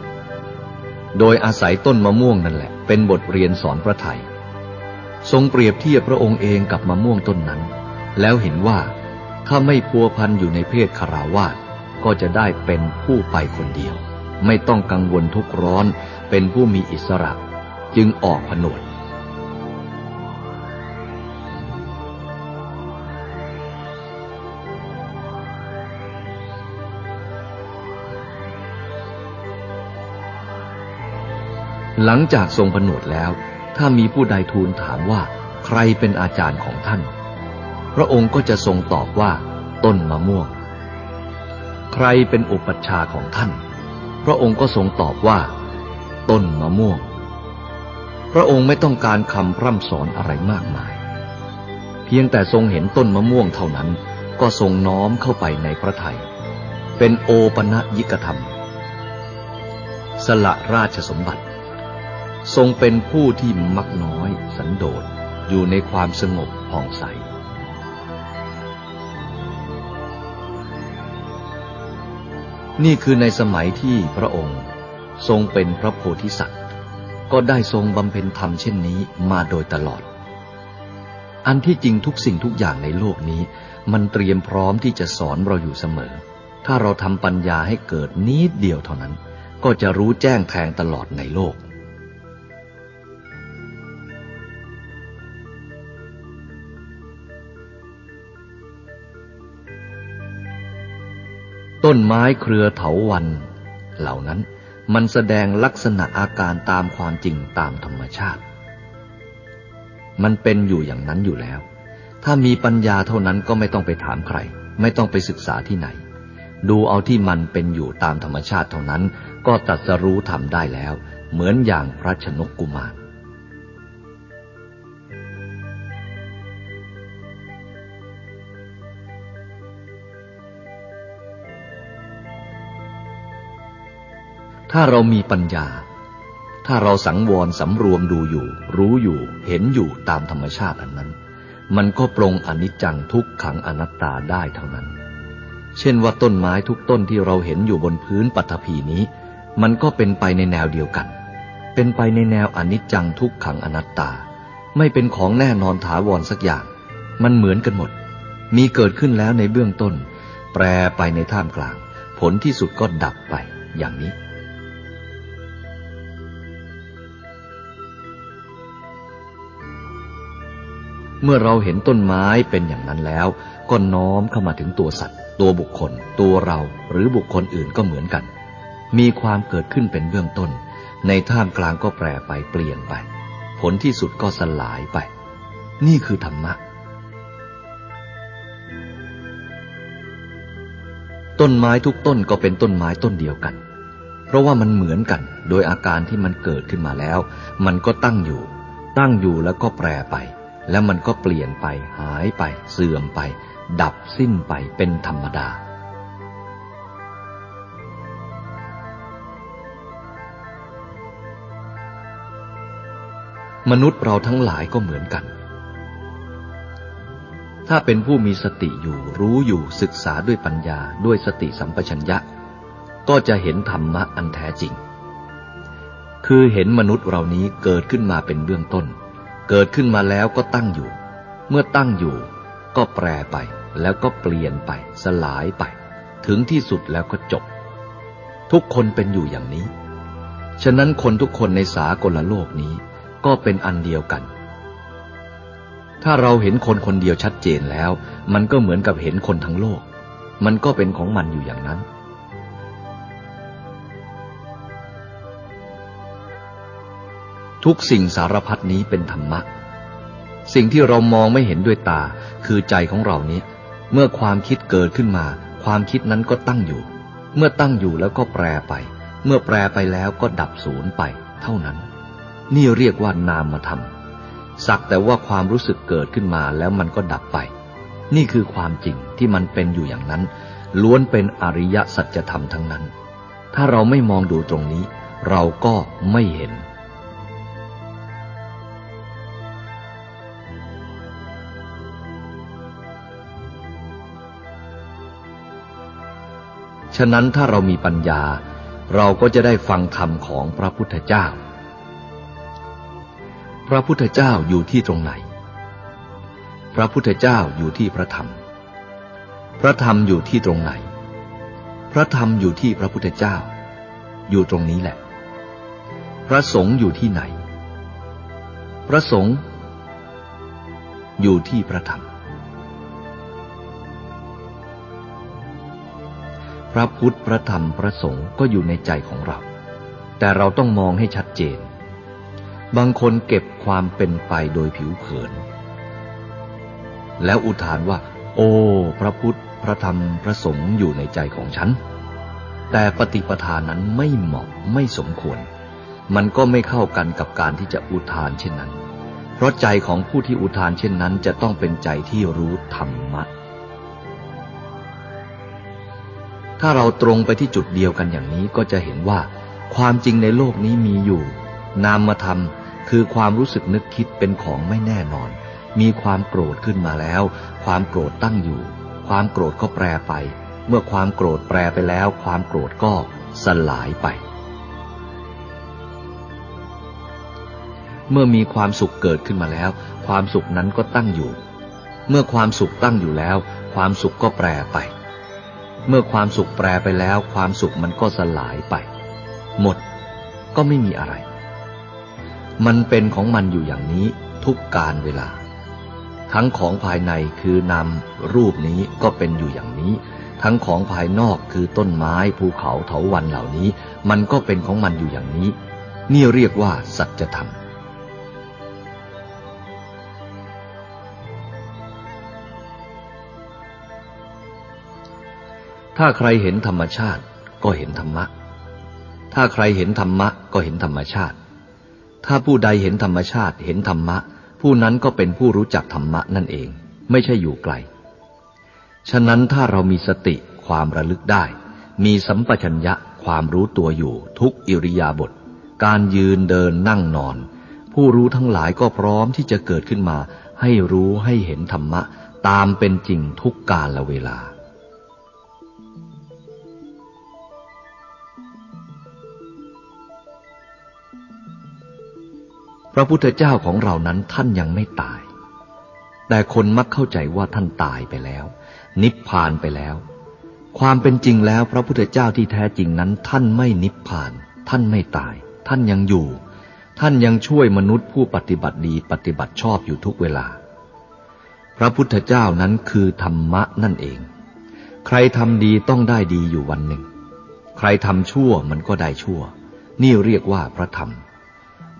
โดยอาศัยต้นมะม่วงนั่นแหละ เป็นบทเรียนสอนพระไทย ทรงเปรียบเทียบพระองค์เองกับมะม่วงต้นนั้น แล้วเห็นว่าถ้าไม่พัวพันอยู่ในเพศคาราวาสก็จะได้เป็นผู้ไปคนเดียว ไม่ต้องกังวลทุกร้อนเป็นผู้มีอิสระ จึงออกผนวด หลังจากทรงผนวดแล้ว ถ้ามีผู้ใดทูลถามว่า ใครเป็นอาจารย์ของท่าน พระองค์ก็จะทรงตอบว่า ต้นมะม่วง ใครเป็นอุปัชฌาย์ของท่าน พระองค์ก็ทรงตอบว่า ต้นมะม่วง พระองค์ไม่ต้องการคำพร่ำสอนอะไรมากมาย เพียงแต่ทรงเห็นต้นมะม่วงเท่านั้น ก็ทรงน้อมเข้าไปในพระทย เป็นโอปะยิกธรรม สละราชสมบัติ ทรงเป็นผู้ที่มักน้อย สันโดษอยู่ในความสงบผ่องใส นี่คือในสมัยที่พระองค์ทรงเป็นพระโพธิสัตว์ ก็ได้ทรงบำเพ็ญธรรมเช่นนี้มาโดยตลอด อันที่จริงทุกสิ่งทุกอย่างในโลกนี้ มันเตรียมพร้อมที่จะสอนเราอยู่เสมอ ถ้าเราทำปัญญาให้เกิดนิดเดียวเท่านั้น ก็จะรู้แจ้งแทงตลอดในโลก ต้นไม้เครือเถาวัน เหล่านั้นมันแสดงลักษณะอาการตามความจริงตามธรรมชาติ มันเป็นอยู่อย่างนั้นอยู่แล้ว ถ้ามีปัญญาเท่านั้นก็ไม่ต้องไปถามใคร ไม่ต้องไปศึกษาที่ไหน ดูเอาที่มันเป็นอยู่ตามธรรมชาติเท่านั้น ก็ตัดสรู้ทำได้แล้ว เหมือนอย่างพระชนกกุมาร ถ้าเรามีปัญญา ถ้าเราสังวรสำรวมดูอยู่ รู้อยู่ เห็นอยู่ตามธรรมชาติอันนั้น มันก็ปรงอนิจจังทุกขังอนัตตาได้เท่านั้น เช่นว่าต้นไม้ทุกต้นที่เราเห็นอยู่บนพื้นปัฐภีนี้ มันก็เป็นไปในแนวเดียวกัน เป็นไปในแนวอนิจจังทุกขังอนัตตา ไม่เป็นของแน่นอนถาวรสักอย่าง มันเหมือนกันหมด มีเกิดขึ้นแล้วในเบื้องต้น แปรไปในท่ามกลาง ผลที่สุดก็ดับไปอย่างนี้ เมื่อเราเห็นต้นไม้เป็นอย่างนั้นแล้ว ก็น้อมเข้ามาถึงตัวสัตว์ ตัวบุคคล ตัวเราหรือบุคคลอื่นก็เหมือนกัน มีความเกิดขึ้นเป็นเบื้องต้น ในท่ามกลางก็แปรไปเปลี่ยนไป ผลที่สุดก็สลายไป นี่คือธรรมะ ต้นไม้ทุกต้นก็เป็นต้นไม้ต้นเดียวกัน เพราะว่ามันเหมือนกัน โดยอาการที่มันเกิดขึ้นมาแล้ว มันก็ตั้งอยู่ ตั้งอยู่แล้วก็แปรไป แล้วมันก็เปลี่ยนไปหายไป เสื่อมไป ดับสิ้นไปเป็นธรรมดา มนุษย์เราทั้งหลายก็เหมือนกัน ถ้าเป็นผู้มีสติอยู่รู้อยู่ศึกษาด้วยปัญญาด้วยสติสัมปชัญญะ ก็จะเห็นธรรมะอันแท้จริง คือเห็นมนุษย์เรานี้เกิดขึ้นมาเป็นเบื้องต้น เกิดขึ้นมาแล้วก็ตั้งอยู่ เมื่อตั้งอยู่ ก็แปรไป แล้วก็เปลี่ยนไป สลายไป ถึงที่สุดแล้วก็จบ ทุกคนเป็นอยู่อย่างนี้ ฉะนั้นคนทุกคนในสากลโลกนี้ ก็เป็นอันเดียวกัน ถ้าเราเห็นคนคนเดียวชัดเจนแล้ว มันก็เหมือนกับเห็นคนทั้งโลก มันก็เป็นของมันอยู่อย่างนั้น ทุกสิ่งสารพัดนี้เป็นธรรมะ สิ่งที่เรามองไม่เห็นด้วยตาคือใจของเรานี้ เมื่อความคิดเกิดขึ้นมา ความคิดนั้นก็ตั้งอยู่ เมื่อตั้งอยู่แล้วก็แปรไป เมื่อแปรไปแล้วก็ดับสูญไป เท่านั้น นี่เรียกว่านามธรรมสักแต่ว่าความรู้สึกเกิดขึ้นมาแล้วมันก็ดับไป นี่คือความจริงที่มันเป็นอยู่อย่างนั้น ล้วนเป็นอริยสัจธรรมทั้งนั้น ถ้าเราไม่มองดูตรงนี้ เราก็ไม่เห็น ฉะนั้นถ้าเรามีปัญญา เราก็จะได้ฟังธรรมของพระพุทธเจ้า พระพุทธเจ้าอยู่ที่ตรงไหน พระพุทธเจ้าอยู่ที่พระธรรม พระธรรมอยู่ที่ตรงไหน พระธรรมอยู่ที่พระพุทธเจ้า อยู่ตรงนี้แหละ พระสงฆ์อยู่ที่ไหน พระสงฆ์อยู่ที่พระธรรม ระพุทธพระธรรมพระสงฆ์ก็อยู่ในใจของเรา แต่เราต้องมองให้ชัดเจน บางคนเก็บความเป็นไปโดยผิวเผิน แล้วอุทานว่า โอ้ พระพุทธพระธรรมพระสงฆ์อยู่ในใจของฉัน แต่ปฏิปทานนั้นไม่เหมาะไม่สมควร มันก็ไม่เข้ากันกับการที่จะอุทานเช่นนั้น เพราะใจของผู้ที่อุทานเช่นนั้นจะต้องเป็นใจที่รู้ธรรมะ ถ้าเราตรงไปที่จุดเดียวกันอย่างนี้ก็จะเห็นว่า ความจริงในโลกนี้มีอยู่ นามธรรมคือความรู้สึกนึกคิดเป็นของไม่แน่นอน มีความโกรธขึ้นมาแล้ว ความโกรธตั้งอยู่ ความโกรธก็แปรไป เมื่อความโกรธแปรไปแล้ว ความโกรธก็สลายไป เมื่อมีความสุขเกิดขึ้นมาแล้ว ความสุขนั้นก็ตั้งอยู่ เมื่อความสุขตั้งอยู่แล้ว ความสุขก็แปรไป เมื่อความสุขแปรไปแล้ว ความสุขมันก็สลายไป หมดก็ไม่มีอะไร มันเป็นของมันอยู่อย่างนี้ทุกการเวลา ทั้งของภายในคือนำรูปนี้ก็เป็นอยู่อย่างนี้ ทั้งของภายนอกคือต้นไม้ภูเขาเถาวันเหล่านี้ มันก็เป็นของมันอยู่อย่างนี้ นี่เรียกว่าสัจธรรม ถ้าใครเห็นธรรมชาติก็เห็นธรรมะ ถ้าใครเห็นธรรมะก็เห็นธรรมชาติ ถ้าผู้ใดเห็นธรรมชาติเห็นธรรมะ ผู้นั้นก็เป็นผู้รู้จักธรรมะนั่นเอง ไม่ใช่อยู่ไกล ฉะนั้นถ้าเรามีสติความระลึกได้ มีสัมปชัญญะความรู้ตัวอยู่ทุกอิริยาบถ การยืนเดินนั่งนอน ผู้รู้ทั้งหลายก็พร้อมที่จะเกิดขึ้นมา ให้รู้ให้เห็นธรรมะ ตามเป็นจริงทุกกาลเวลา ระพุทธเจ้าของเรานั้นท่านยังไม่ตาย แต่คนมักเข้าใจว่าท่านตายไปแล้ว นิพพานไปแล้ว ความเป็นจริงแล้วพระพุทธเจ้าที่แท้จริงนั้น ท่านไม่นิพพาน ท่านไม่ตาย ท่านยังอยู่ ท่านยังช่วยมนุษย์ผู้ปฏิบัติดีปฏิบัติชอบอยู่ทุกเวลา พระพุทธเจ้านั้นคือธรรมะนั่นเอง ใครทำดีต้องได้ดีอยู่วันหนึ่ง ใครทำชั่วมันก็ได้ชั่ว นี่เรียกว่าพระธรรม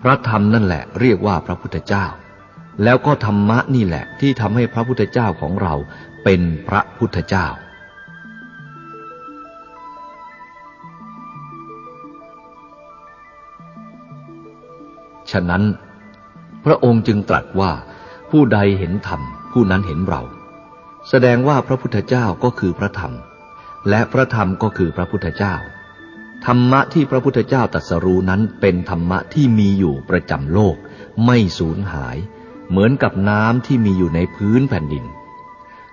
พระธรรมนั่นแหละเรียกว่าพระพุทธเจ้า แล้วก็ธรรมะนี่แหละที่ทำให้พระพุทธเจ้าของเราเป็นพระพุทธเจ้า ฉะนั้น พระองค์จึงตรัสว่าผู้ใดเห็นธรรม ผู้นั้นเห็นเรา แสดงว่าพระพุทธเจ้าก็คือพระธรรม และพระธรรมก็คือพระพุทธเจ้า ธรรมะที่พระพุทธเจ้าตรัสรู้นั้นเป็นธรรมะที่มีอยู่ประจำโลก ไม่สูญหาย เหมือนกับน้ำที่มีอยู่ในพื้นแผ่นดิน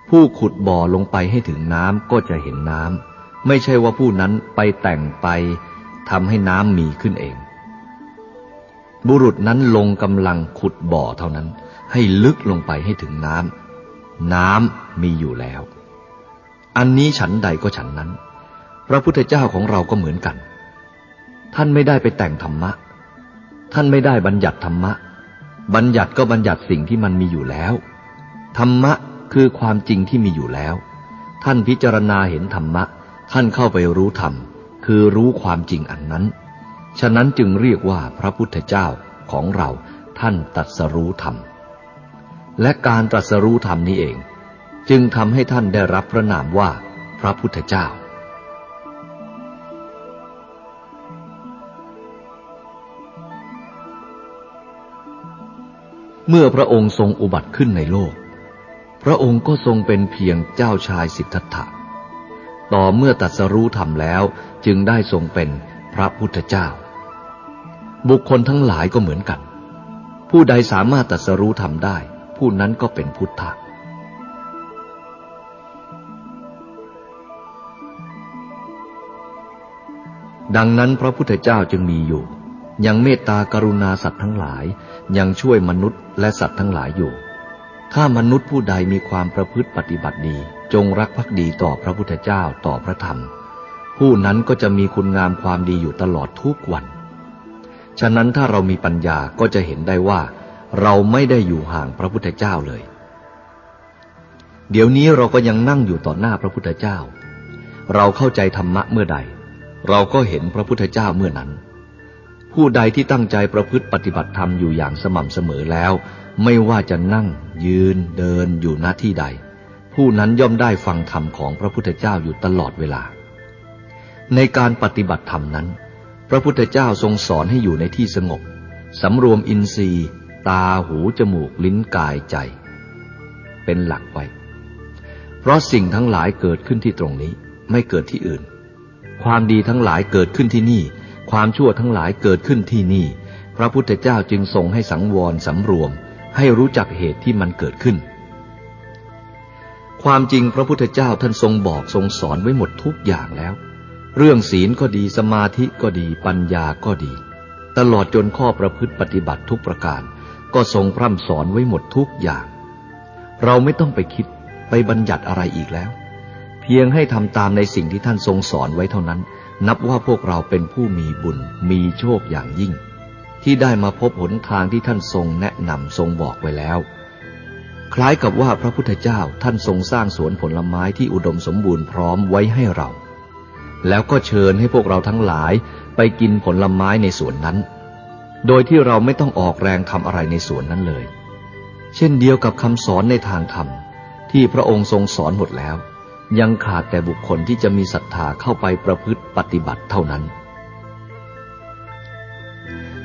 ผู้ขุดบ่อลงไปให้ถึงน้ำก็จะเห็นน้ำ ไม่ใช่ว่าผู้นั้นไปแต่งไปทำให้น้ำมีขึ้นเอง บุรุษนั้นลงกำลังขุดบ่อเท่านั้น ให้ลึกลงไปให้ถึงน้ำน้ำมีอยู่แล้ว อันนี้ฉันใดก็ฉันนั้น พระพุทธเจ้าของเราก็เหมือนกัน ท่านไม่ได้ไปแต่งธรรมะ ท่านไม่ได้บัญญัติธรรมะ บัญญัติก็บัญญัติสิ่งที่มันมีอยู่แล้ว ธรรมะคือความจริงที่มีอยู่แล้ว ท่านพิจารณาเห็นธรรมะ ท่านเข้าไปรู้ธรรม คือรู้ความจริงอันนั้น ฉะนั้นจึงเรียกว่าพระพุทธเจ้าของเราท่านตรัสรู้ธรรม และการตรัสรู้ธรรมนี้เอง จึงทำให้ท่านได้รับพระนามว่าพระพุทธเจ้า เมื่อพระองค์ทรงอุบัติขึ้นในโลก พระองค์ก็ทรงเป็นเพียงเจ้าชายสิทธัตถะ ต่อเมื่อตัดสรู้ธรรมแล้วจึงได้ทรงเป็นพระพุทธเจ้า บุคคลทั้งหลายก็เหมือนกัน ผู้ใดสามารถตัดสรู้ธรรมได้ ผู้นั้นก็เป็นพุทธะดังนั้นพระพุทธเจ้าจึงมีอยู่ ยังเมตตากรุณาสัตว์ทั้งหลาย ยังช่วยมนุษย์และสัตว์ทั้งหลายอยู่ถ้ามนุษย์ผู้ใดมีความประพฤติปฏิบัติดี จงรักภักดีต่อพระพุทธเจ้าต่อพระธรรม ผู้นั้นก็จะมีคุณงามความดีอยู่ตลอดทุกวัน ฉะนั้นถ้าเรามีปัญญาก็จะเห็นได้ว่า เราไม่ได้อยู่ห่างพระพุทธเจ้าเลย เดี๋ยวนี้เราก็ยังนั่งอยู่ต่อหน้าพระพุทธเจ้า เราเข้าใจธรรมะเมื่อใด เราก็เห็นพระพุทธเจ้าเมื่อนั้น ผู้ใดที่ตั้งใจประพฤติปฏิบัติธรรมอยู่อย่างสม่ำเสมอแล้ว ไม่ว่าจะนั่ง ยืน เดินอยู่หน้าที่ใด ผู้นั้นย่อมได้ฟังธรรมของพระพุทธเจ้าอยู่ตลอดเวลา ในการปฏิบัติธรรมนั้น พระพุทธเจ้าทรงสอนให้อยู่ในที่สงบสำรวมอินทรีย์ ตาหูจมูกลิ้นกายใจ เป็นหลักไว้ เพราะสิ่งทั้งหลายเกิดขึ้นที่ตรงนี้ไม่เกิดที่อื่น ความดีทั้งหลายเกิดขึ้นที่นี่ ความชั่วทั้งหลายเกิดขึ้นที่นี่ พระพุทธเจ้าจึงทรงให้สังวรสำรวม ให้รู้จักเหตุที่มันเกิดขึ้น ความจริงพระพุทธเจ้าท่านทรงบอกทรงสอนไว้หมดทุกอย่างแล้ว เรื่องศีลก็ดีสมาธิก็ดีปัญญาก็ดี ตลอดจนข้อประพฤติปฏิบัติทุกประการ ก็ทรงพร่ำสอนไว้หมดทุกอย่าง เราไม่ต้องไปคิดไปบัญญัติอะไรอีกแล้ว เพียงให้ทำตามในสิ่งที่ท่านทรงสอนไว้เท่านั้น นับว่าพวกเราเป็นผู้มีบุญมีโชคอย่างยิ่ง ที่ได้มาพบหนทางที่ท่านทรงแนะนำทรงบอกไว้แล้ว คล้ายกับว่าพระพุทธเจ้าท่านทรงสร้างสวนผลไม้ที่อุดมสมบูรณ์พร้อมไว้ให้เรา แล้วก็เชิญให้พวกเราทั้งหลายไปกินผลไม้ในสวนนั้น โดยที่เราไม่ต้องออกแรงทำอะไรในสวนนั้นเลย เช่นเดียวกับคำสอนในทางธรรมที่พระองค์ทรงสอนหมดแล้ว ยังขาดแต่บุคคลที่จะมีศรัทธาเข้าไปประพฤติปฏิบัติเท่านั้น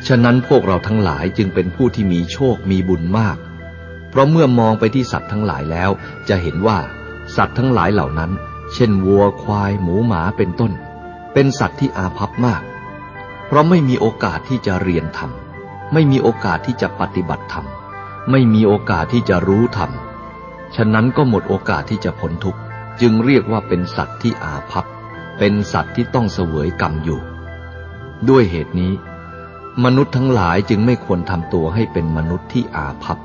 ฉะนั้นพวกเราทั้งหลายจึงเป็นผู้ที่มีโชคมีบุญมาก เพราะเมื่อมองไปที่สัตว์ทั้งหลายแล้ว จะเห็นว่า สัตว์ทั้งหลายเหล่านั้น เช่นวัวควาย หมูหมาเป็นต้น เป็นสัตว์ที่อาภัพมาก เพราะไม่มีโอกาสที่จะเรียนธรรม ไม่มีโอกาสที่จะปฏิบัติธรรม ไม่มีโอกาสที่จะรู้ธรรม ฉะนั้นก็หมดโอกาสที่จะพ้นทุกข์ จึงเรียกว่าเป็นสัตว์ที่อาภัพ เป็นสัตว์ที่ต้องเสวยกรรมอยู่ ด้วยเหตุนี้ มนุษย์ทั้งหลายจึงไม่ควรทำตัวให้เป็นมนุษย์ที่อาภัพ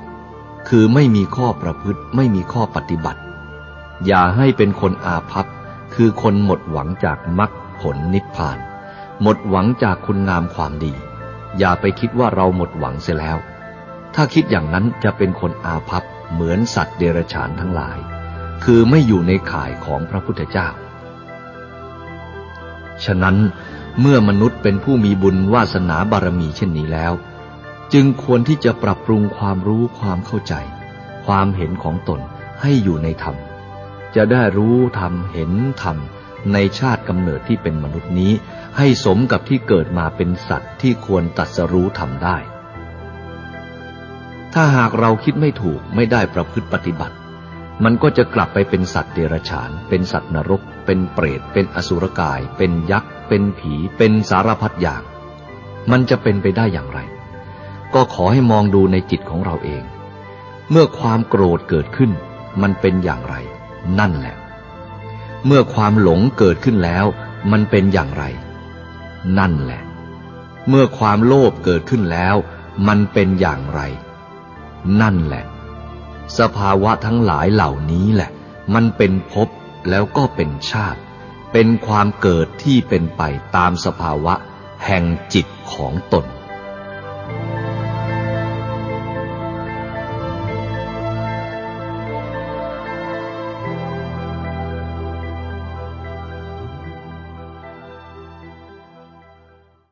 คือไม่มีข้อประพฤติไม่มีข้อปฏิบัติ อย่าให้เป็นคนอาภัพ คือคนหมดหวังจากมรรคผลนิพพาน หมดหวังจากคุณงามความดี อย่าไปคิดว่าเราหมดหวังเสียแล้ว ถ้าคิดอย่างนั้นจะเป็นคนอาภัพเหมือนสัตว์เดรัจฉานทั้งหลาย คือไม่อยู่ในข่ายของพระพุทธเจ้า ฉะนั้นเมื่อมนุษย์เป็นผู้มีบุญวาสนาบารมีเช่นนี้แล้ว จึงควรที่จะปรับปรุงความรู้ความเข้าใจ ความเห็นของตนให้อยู่ในธรรม จะได้รู้ธรรมเห็นธรรมในชาติกำเนิดที่เป็นมนุษย์นี้ ให้สมกับที่เกิดมาเป็นสัตว์ที่ควรตัดสรู้ธรรมได้ ถ้าหากเราคิดไม่ถูกไม่ได้ประพฤติปฏิบัติ มันก็จะกลับไปเป็นสัตว์เดรัจฉาน เป็นสัตว์นรก เป็นเปรต เป็นอสุรกาย เป็นยักษ์ เป็นผี เป็นสารพัดอย่าง มันจะเป็นไปได้อย่างไร ก็ขอให้มองดูในจิตของเราเอง เมื่อความโกรธเกิดขึ้น มันเป็นอย่างไร นั่นแหละ เมื่อความหลงเกิดขึ้นแล้ว มันเป็นอย่างไร นั่นแหละ เมื่อความโลภเกิดขึ้นแล้ว มันเป็นอย่างไร นั่นแหละ สภาวะทั้งหลายเหล่านี้แหละ มันเป็นภพแล้วก็เป็นชาติ เป็นความเกิดที่เป็นไปตามสภาวะแห่งจิตของตน